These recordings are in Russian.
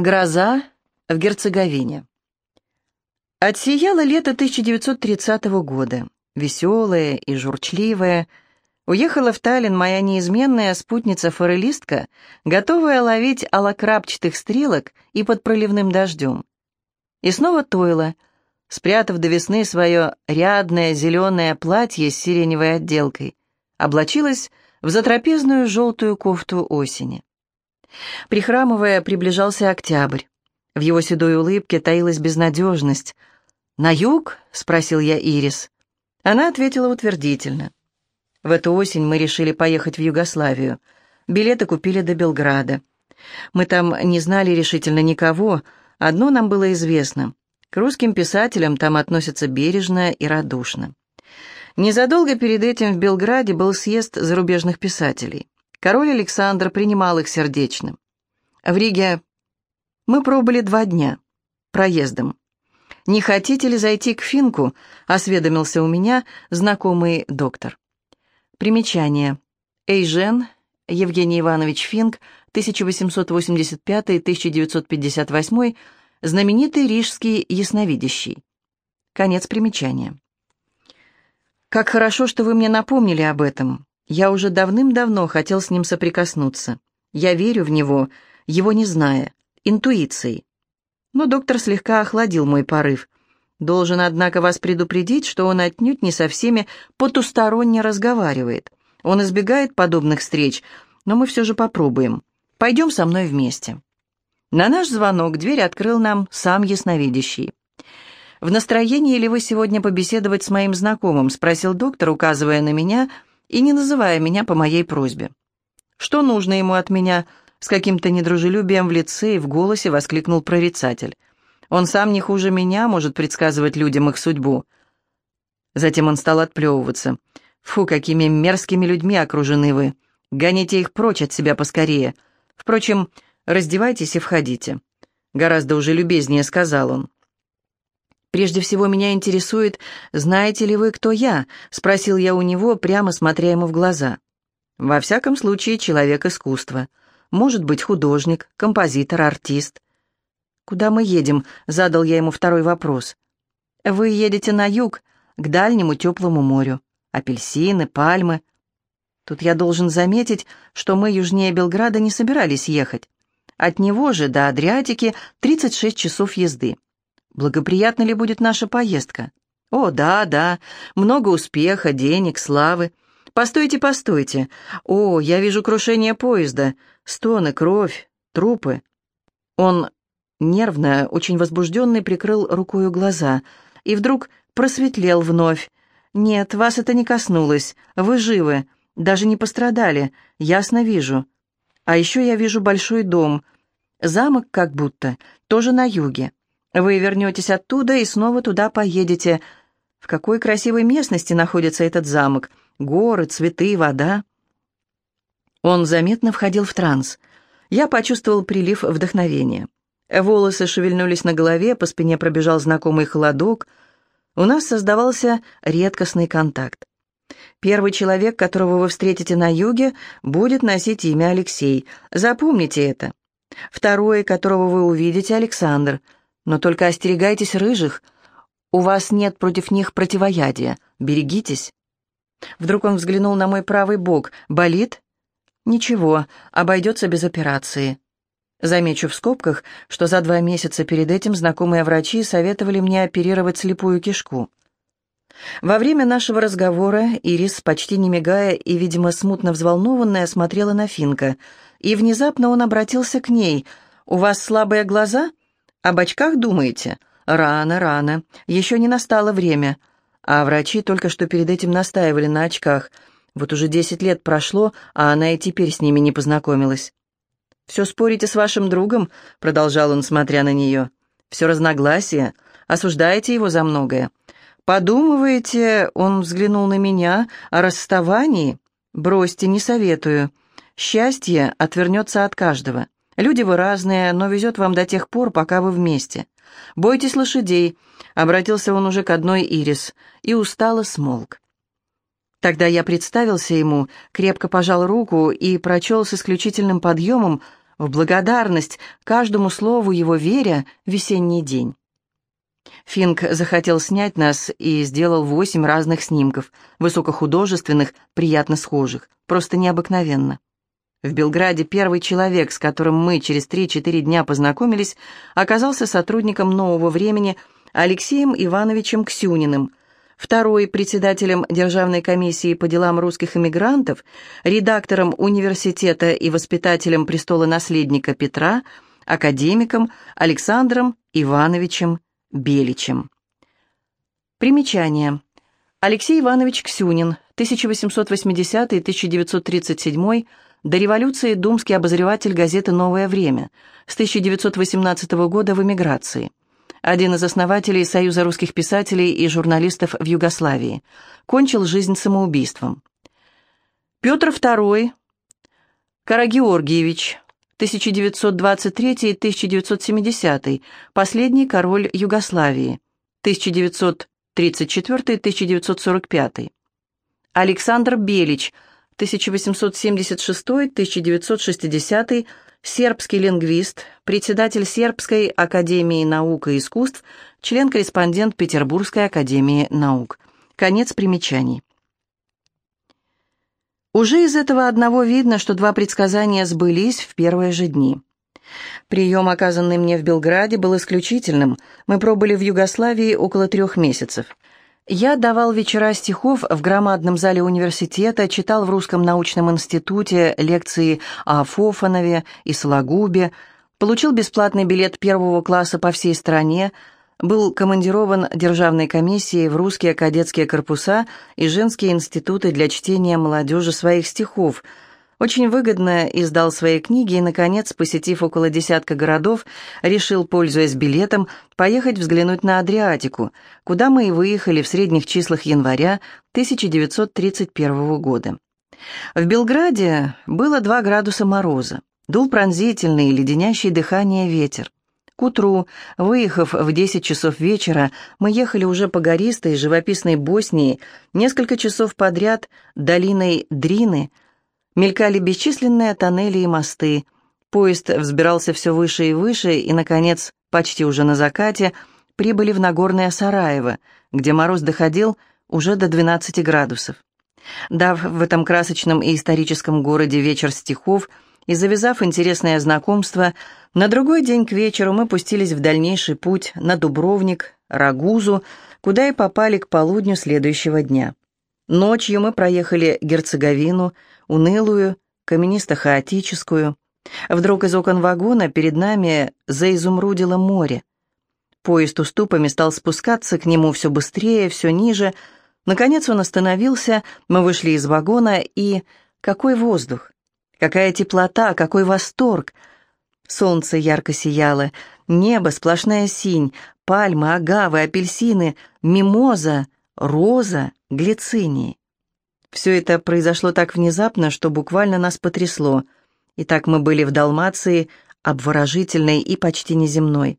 Гроза в Герцеговине. Отсияло лето 1930 года. Веселая и журчливая. Уехала в Таллин моя неизменная спутница-форелистка, готовая ловить алокрапчатых стрелок и под проливным дождем. И снова Тойла, спрятав до весны свое рядное зеленое платье с сиреневой отделкой, облачилась в затрапезную желтую кофту осени. Прихрамывая, приближался октябрь. В его седой улыбке таилась безнадежность. «На юг?» — спросил я Ирис. Она ответила утвердительно. В эту осень мы решили поехать в Югославию. Билеты купили до Белграда. Мы там не знали решительно никого, одно нам было известно. К русским писателям там относятся бережно и радушно. Незадолго перед этим в Белграде был съезд зарубежных писателей. Король Александр принимал их сердечно. В Риге мы пробыли два дня. Проездом. «Не хотите ли зайти к Финку?» — осведомился у меня знакомый доктор. Примечание. Эйжен, Евгений Иванович Финк, 1885-1958, знаменитый рижский ясновидящий. Конец примечания. «Как хорошо, что вы мне напомнили об этом. Я уже давным-давно хотел с ним соприкоснуться. Я верю в него, его не зная, интуицией. Но доктор слегка охладил мой порыв. Должен, однако, вас предупредить, что он отнюдь не со всеми потусторонне разговаривает. Он избегает подобных встреч, но мы все же попробуем. Пойдем со мной вместе. На наш звонок дверь открыл нам сам ясновидящий. «В настроении ли вы сегодня побеседовать с моим знакомым?» — спросил доктор, указывая на меня — и не называя меня по моей просьбе. «Что нужно ему от меня?» С каким-то недружелюбием в лице и в голосе воскликнул прорицатель. «Он сам не хуже меня может предсказывать людям их судьбу». Затем он стал отплевываться. «Фу, какими мерзкими людьми окружены вы! Гоните их прочь от себя поскорее. Впрочем, раздевайтесь и входите». Гораздо уже любезнее сказал он. «Прежде всего меня интересует, знаете ли вы, кто я?» — спросил я у него, прямо смотря ему в глаза. «Во всяком случае, человек искусства. Может быть, художник, композитор, артист». «Куда мы едем?» — задал я ему второй вопрос. «Вы едете на юг, к дальнему теплому морю. Апельсины, пальмы». Тут я должен заметить, что мы южнее Белграда не собирались ехать. От него же до Адриатики 36 часов езды. Благоприятна ли будет наша поездка? О, да, да, много успеха, денег, славы. Постойте, постойте. О, я вижу крушение поезда, стоны, кровь, трупы. Он нервно, очень возбужденный, прикрыл рукою глаза и вдруг просветлел вновь. «Нет, вас это не коснулось. Вы живы, даже не пострадали, ясно вижу. А еще я вижу большой дом, замок как будто, тоже на юге. Вы вернетесь оттуда и снова туда поедете. В какой красивой местности находится этот замок? Горы, цветы, вода. Он заметно входил в транс. Я почувствовал прилив вдохновения. Волосы шевельнулись на голове, по спине пробежал знакомый холодок. У нас создавался редкостный контакт. Первый человек, которого вы встретите на юге, будет носить имя Алексей. Запомните это. Второй, которого вы увидите, Александр – но только остерегайтесь рыжих. У вас нет против них противоядия. Берегитесь. Вдруг он взглянул на мой правый бок. Болит? Ничего, обойдется без операции. Замечу в скобках, что за два месяца перед этим знакомые врачи советовали мне оперировать слепую кишку. Во время нашего разговора Ирис, почти не мигая и, видимо, смутно взволнованная, смотрела на Финка, и внезапно он обратился к ней. «У вас слабые глаза?» Об очках думаете? Рано, рано. Еще не настало время. А врачи только что перед этим настаивали на очках. Вот уже десять лет прошло, а она и теперь с ними не познакомилась. «Все спорите с вашим другом?» — продолжал он, смотря на нее. «Все разногласия. Осуждаете его за многое. Подумываете, он взглянул на меня, о расставании? Бросьте, не советую. Счастье отвернется от каждого. Люди вы разные, но везет вам до тех пор, пока вы вместе. Бойтесь лошадей», — обратился он уже к одной Ирис, и устало смолк. Тогда я представился ему, крепко пожал руку и прочел с исключительным подъемом в благодарность каждому слову его веря весенний день. Финк захотел снять нас и сделал восемь разных снимков, высокохудожественных, приятно схожих, просто необыкновенно. В Белграде первый человек, с которым мы через 3-4 дня познакомились, оказался сотрудником «Нового времени» Алексеем Ивановичем Ксюниным, второй – председателем Державной комиссии по делам русских эмигрантов, редактором университета и воспитателем престола-наследника Петра, академиком Александром Ивановичем Беличем. Примечание. Алексей Иванович Ксюнин, 1880-1937, до революции думский обозреватель газеты «Новое время», с 1918 года в эмиграции. Один из основателей Союза русских писателей и журналистов в Югославии. Кончил жизнь самоубийством. Петр II Карагеоргиевич, 1923-1970, последний король Югославии, 1934-1945. Александр Белич, 1876-1960, сербский лингвист, председатель Сербской академии наук и искусств, член-корреспондент Петербургской академии наук. Конец примечаний. Уже из этого одного видно, что два предсказания сбылись в первые же дни. Прием, оказанный мне в Белграде, был исключительным. Мы пробыли в Югославии около трех месяцев. Я давал вечера стихов в громадном зале университета, читал в Русском научном институте лекции о Фофанове и Сологубе, получил бесплатный билет первого класса по всей стране – был командирован Державной комиссией в русские кадетские корпуса и женские институты для чтения молодежи своих стихов. Очень выгодно издал свои книги и, наконец, посетив около десятка городов, решил, пользуясь билетом, поехать взглянуть на Адриатику, куда мы и выехали в средних числах января 1931 года. В Белграде было 2 градуса мороза. Дул пронзительный, леденящий дыхание ветер. К утру, выехав в 10 часов вечера, мы ехали уже по гористой живописной Боснии, несколько часов подряд долиной Дрины, мелькали бесчисленные тоннели и мосты, поезд взбирался все выше и выше, и, наконец, почти уже на закате, прибыли в Нагорное Сараево, где мороз доходил уже до 12 градусов. Дав в этом красочном и историческом городе вечер стихов, и завязав интересное знакомство, на другой день к вечеру мы пустились в дальнейший путь на Дубровник, Рагузу, куда и попали к полудню следующего дня. Ночью мы проехали Герцеговину, унылую, каменисто-хаотическую. Вдруг из окон вагона перед нами заизумрудило море. Поезд уступами стал спускаться к нему все быстрее, все ниже. Наконец он остановился, мы вышли из вагона, и... Какой воздух! Какая теплота, какой восторг! Солнце ярко сияло, небо, сплошная синь, пальмы, агавы, апельсины, мимоза, роза, глицинии. Все это произошло так внезапно, что буквально нас потрясло. И так мы были в Далмации, обворожительной и почти неземной.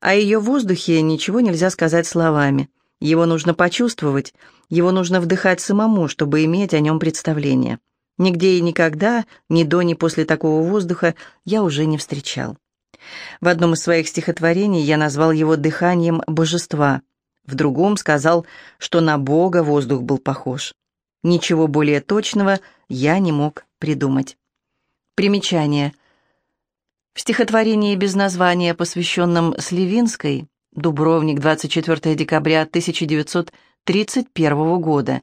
О ее воздухе ничего нельзя сказать словами. Его нужно почувствовать, его нужно вдыхать самому, чтобы иметь о нем представление. Нигде и никогда, ни до, ни после такого воздуха я уже не встречал. В одном из своих стихотворений я назвал его «дыханием божества», в другом сказал, что на Бога воздух был похож. Ничего более точного я не мог придумать. Примечание. В стихотворении без названия, посвященном Сливинской, Дубровник, 24 декабря 1931 года,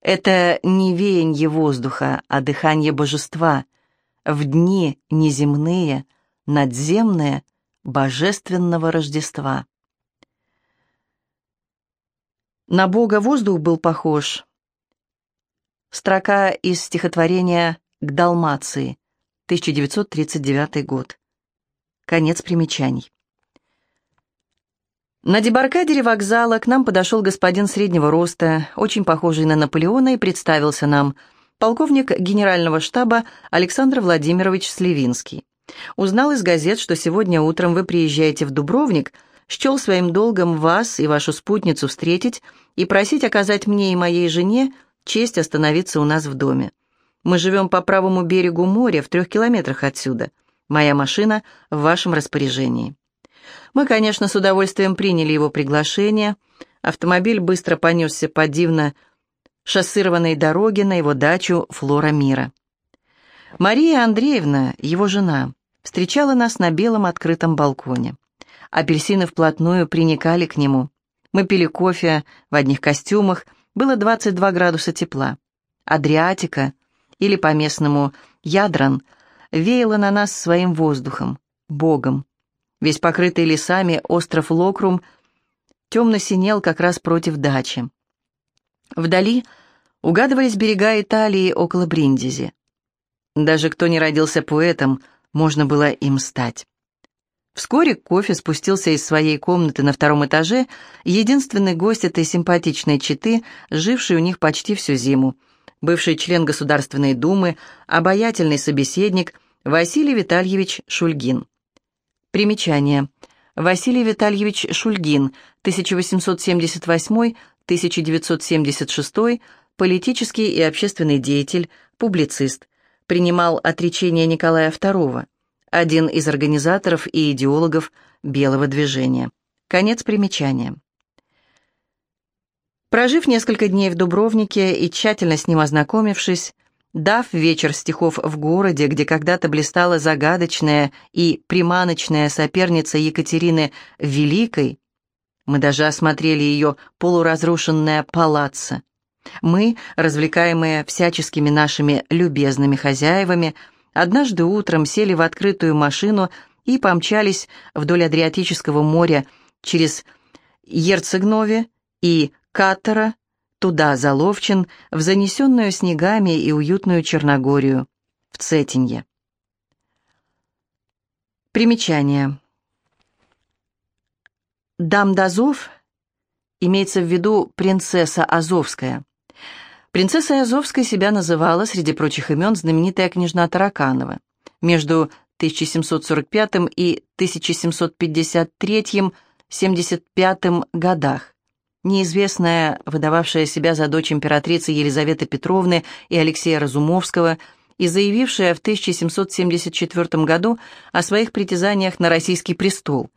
это не веяние воздуха, а дыхание божества. В дни неземные, надземные, божественного Рождества. На Бога воздух был похож. Строка из стихотворения «К Далмации», 1939 год. Конец примечаний. На дебаркадере вокзала к нам подошел господин среднего роста, очень похожий на Наполеона, и представился нам, полковник генерального штаба Александр Владимирович Сливинский. Узнал из газет, что сегодня утром вы приезжаете в Дубровник, счел своим долгом вас и вашу спутницу встретить и просить оказать мне и моей жене честь остановиться у нас в доме. Мы живем по правому берегу моря, в трех километрах отсюда. Моя машина в вашем распоряжении». Мы, конечно, с удовольствием приняли его приглашение. Автомобиль быстро понесся по дивно шоссированной дороге на его дачу Флора Мира. Мария Андреевна, его жена, встречала нас на белом открытом балконе. Апельсины вплотную приникали к нему. Мы пили кофе в одних костюмах, было 22 градуса тепла. Адриатика, или по-местному Ядран, веяла на нас своим воздухом, богом. Весь покрытый лесами остров Локрум темно синел как раз против дачи. Вдали угадывались берега Италии около Бриндизи. Даже кто не родился поэтом, можно было им стать. Вскоре кофе спустился из своей комнаты на втором этаже, единственный гость этой симпатичной четы, живший у них почти всю зиму, бывший член Государственной Думы, обаятельный собеседник Василий Витальевич Шульгин. Примечание. Василий Витальевич Шульгин, 1878-1976, политический и общественный деятель, публицист, принимал отречение Николая II, один из организаторов и идеологов Белого движения. Конец примечания. Прожив несколько дней в Дубровнике и тщательно с ним ознакомившись, дав вечер стихов в городе, где когда-то блистала загадочная и приманочная соперница Екатерины Великой, мы даже осмотрели ее полуразрушенное палаццо. Мы, развлекаемые всяческими нашими любезными хозяевами, однажды утром сели в открытую машину и помчались вдоль Адриатического моря через Ерцегнове и Каттера, туда, за Ловчин, в занесенную снегами и уютную Черногорию, в Цетинье. Примечание. Дам Дазов имеется в виду принцесса Азовская. Принцессой Азовской себя называла, среди прочих имен, знаменитая княжна Тараканова. Между 1745 и 1753-75 годах. Неизвестная, выдававшая себя за дочь императрицы Елизаветы Петровны и Алексея Разумовского, и заявившая в 1774 году о своих притязаниях на российский престол.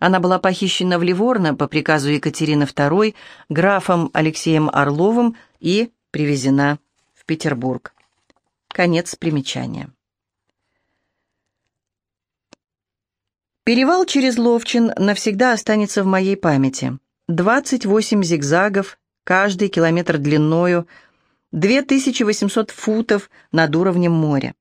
Она была похищена в Ливорно по приказу Екатерины II графом Алексеем Орловым и привезена в Петербург. Конец примечания. Перевал через Ловчин навсегда останется в моей памяти. 28 зигзагов, каждый километр длиною, 2800 футов над уровнем моря.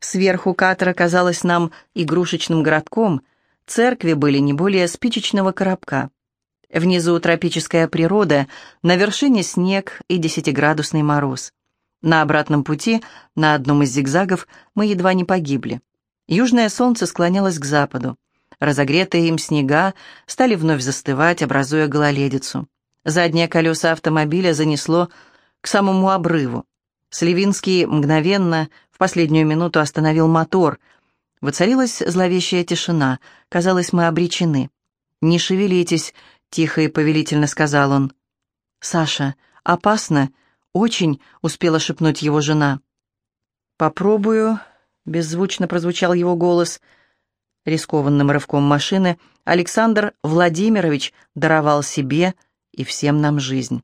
Сверху Катара казалась нам игрушечным городком, церкви были не более спичечного коробка. Внизу тропическая природа, на вершине снег и десятиградусный мороз. На обратном пути, на одном из зигзагов, мы едва не погибли. Южное солнце склонялось к западу. Разогретые им снега стали вновь застывать, образуя гололедицу. Задние колеса автомобиля занесло к самому обрыву. Сливинский мгновенно, в последнюю минуту остановил мотор. Воцарилась зловещая тишина. Казалось, мы обречены. «Не шевелитесь», тихо и повелительно сказал он. «Саша, опасно, очень», — успела шепнуть его жена. «Попробую», — беззвучно прозвучал его голос. Рискованным рывком машины Александр Владимирович даровал себе и всем нам жизнь.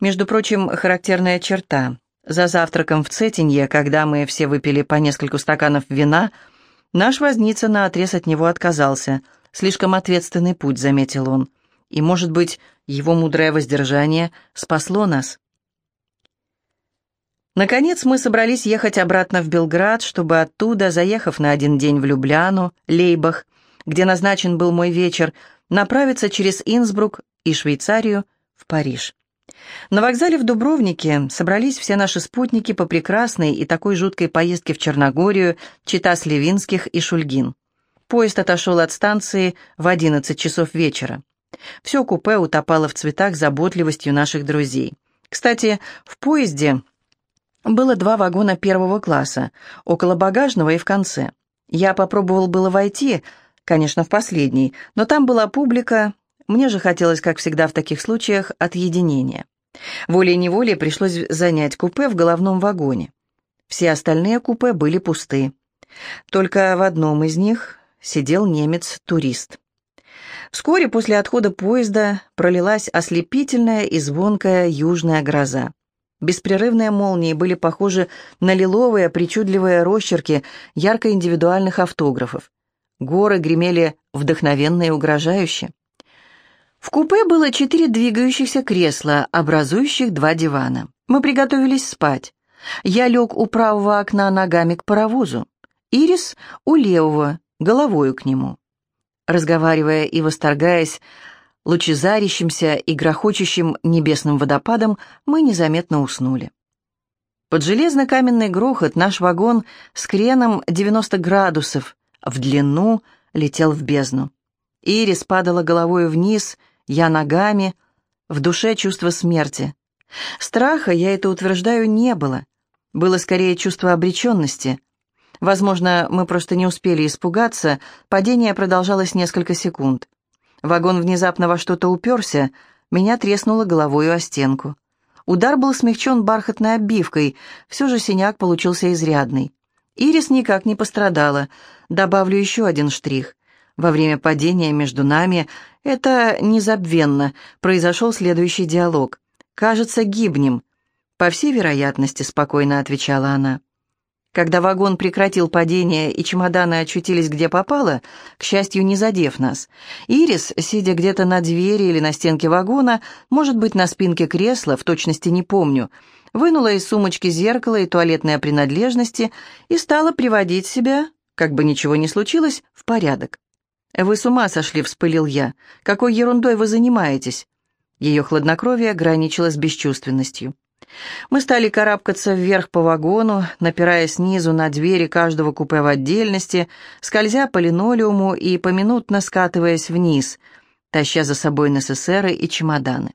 Между прочим, характерная черта. За завтраком в Цетинье, когда мы все выпили по нескольку стаканов вина, наш возница наотрез от него отказался — Слишком ответственный путь, заметил он. И, может быть, его мудрое воздержание спасло нас. Наконец мы собрались ехать обратно в Белград, чтобы оттуда, заехав на один день в Любляну, Лейбах, где назначен был мой вечер, направиться через Инсбрук и Швейцарию в Париж. На вокзале в Дубровнике собрались все наши спутники по прекрасной и такой жуткой поездке в Черногорию, чита Сливинских и Шульгин. Поезд отошел от станции в 11 часов вечера. Все купе утопало в цветах заботливостью наших друзей. Кстати, в поезде было два вагона первого класса, около багажного и в конце. Я попробовал было войти, конечно, в последний, но там была публика, мне же хотелось, как всегда в таких случаях, отъединения. Волей-неволей пришлось занять купе в головном вагоне. Все остальные купе были пусты. Только в одном из них сидел немец-турист. Вскоре после отхода поезда пролилась ослепительная и звонкая южная гроза. Беспрерывные молнии были похожи на лиловые причудливые росчерки ярко-индивидуальных автографов. Горы гремели вдохновенно и угрожающе. В купе было четыре двигающихся кресла, образующих два дивана. Мы приготовились спать. Я лег у правого окна ногами к паровозу. Ирис у левого, головою к нему. Разговаривая и восторгаясь лучезарящимся и грохочущим небесным водопадом, мы незаметно уснули. Под железно-каменный грохот наш вагон с креном 90 градусов в длину летел в бездну. Ирис падала головой вниз, я ногами, в душе чувство смерти. Страха, я это утверждаю, не было. Было скорее чувство обреченности — Возможно, мы просто не успели испугаться, падение продолжалось несколько секунд. Вагон внезапно во что-то уперся, меня треснуло головою о стенку. Удар был смягчен бархатной обивкой, все же синяк получился изрядный. Ирис никак не пострадала. Добавлю еще один штрих. Во время падения между нами, это незабвенно, произошел следующий диалог. «Кажется, гибнем». «По всей вероятности», — спокойно отвечала она. Когда вагон прекратил падение и чемоданы очутились где попало, к счастью, не задев нас, Ирис, сидя где-то на двери или на стенке вагона, может быть, на спинке кресла, в точности не помню, вынула из сумочки зеркало и туалетные принадлежности и стала приводить себя, как бы ничего не случилось, в порядок. «Вы с ума сошли», — вспылил я. «Какой ерундой вы занимаетесь?» Ее хладнокровие граничило с бесчувственностью. Мы стали карабкаться вверх по вагону, напирая снизу на двери каждого купе в отдельности, скользя по линолеуму и поминутно скатываясь вниз, таща за собой НССРы и чемоданы.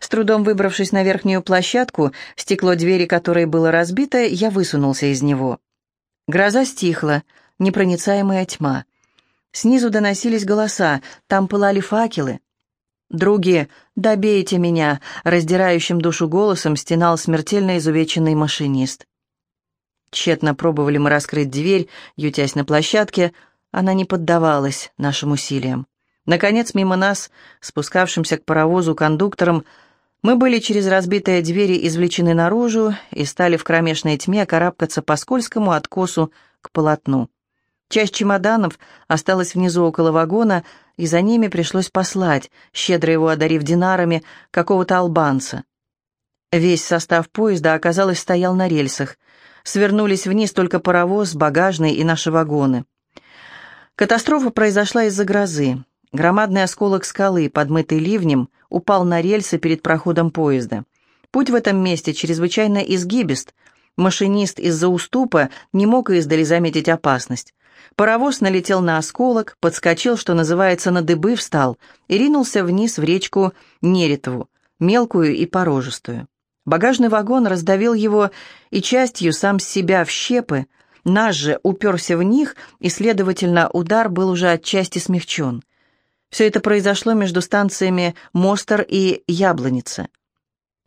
С трудом выбравшись на верхнюю площадку, стекло двери которой было разбито, я высунулся из него. Гроза стихла, непроницаемая тьма. Снизу доносились голоса, там пылали факелы. «Други, добейте меня!» — раздирающим душу голосом стенал смертельно изувеченный машинист. Тщетно пробовали мы раскрыть дверь, ютясь на площадке. Она не поддавалась нашим усилиям. Наконец, мимо нас, спускавшимся к паровозу кондуктором, мы были через разбитые двери извлечены наружу и стали в кромешной тьме карабкаться по скользкому откосу к полотну. Часть чемоданов осталась внизу около вагона, и за ними пришлось послать, щедро его одарив динарами, какого-то албанца. Весь состав поезда, оказалось, стоял на рельсах. Свернулись вниз только паровоз, багажный и наши вагоны. Катастрофа произошла из-за грозы. Громадный осколок скалы, подмытый ливнем, упал на рельсы перед проходом поезда. Путь в этом месте чрезвычайно изгибист. Машинист из-за уступа не мог издали заметить опасность. Паровоз налетел на осколок, подскочил, что называется, на дыбы встал и ринулся вниз в речку Неретову, мелкую и порожистую. Багажный вагон раздавил его и частью сам себя в щепы, наш же уперся в них, и, следовательно, удар был уже отчасти смягчен. Все это произошло между станциями Мостер и Яблоница.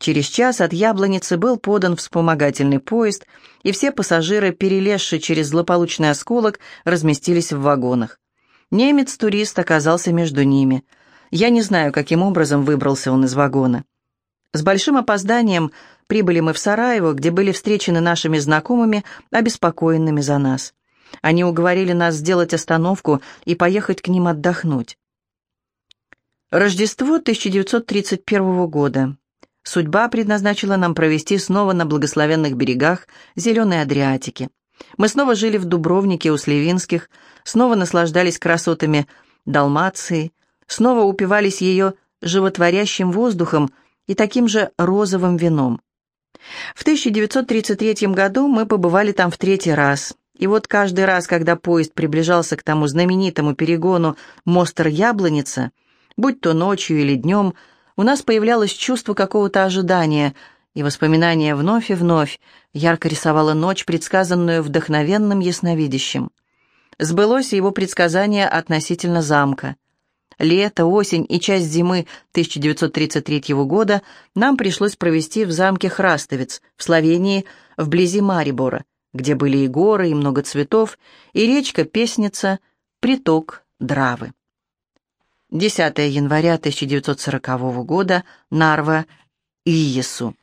Через час от Яблоницы был подан вспомогательный поезд, и все пассажиры, перелезшие через злополучный осколок, разместились в вагонах. Немец-турист оказался между ними. Я не знаю, каким образом выбрался он из вагона. С большим опозданием прибыли мы в Сараево, где были встречены нашими знакомыми, обеспокоенными за нас. Они уговорили нас сделать остановку и поехать к ним отдохнуть. Рождество 1931 года. Судьба предназначила нам провести снова на благословенных берегах зеленой Адриатики. Мы снова жили в Дубровнике у Сливинских, снова наслаждались красотами Далмации, снова упивались ее животворящим воздухом и таким же розовым вином. В 1933 году мы побывали там в третий раз, и вот каждый раз, когда поезд приближался к тому знаменитому перегону Мостер-Яблоница, будь то ночью или днем, у нас появлялось чувство какого-то ожидания, и воспоминание вновь и вновь ярко рисовало ночь, предсказанную вдохновенным ясновидящим. Сбылось его предсказание относительно замка. Лето, осень и часть зимы 1933 года нам пришлось провести в замке Храстовец в Словении, вблизи Марибора, где были и горы, и много цветов, и речка-песница, приток Дравы. 10 января 1940 года, Нарва, Иесу.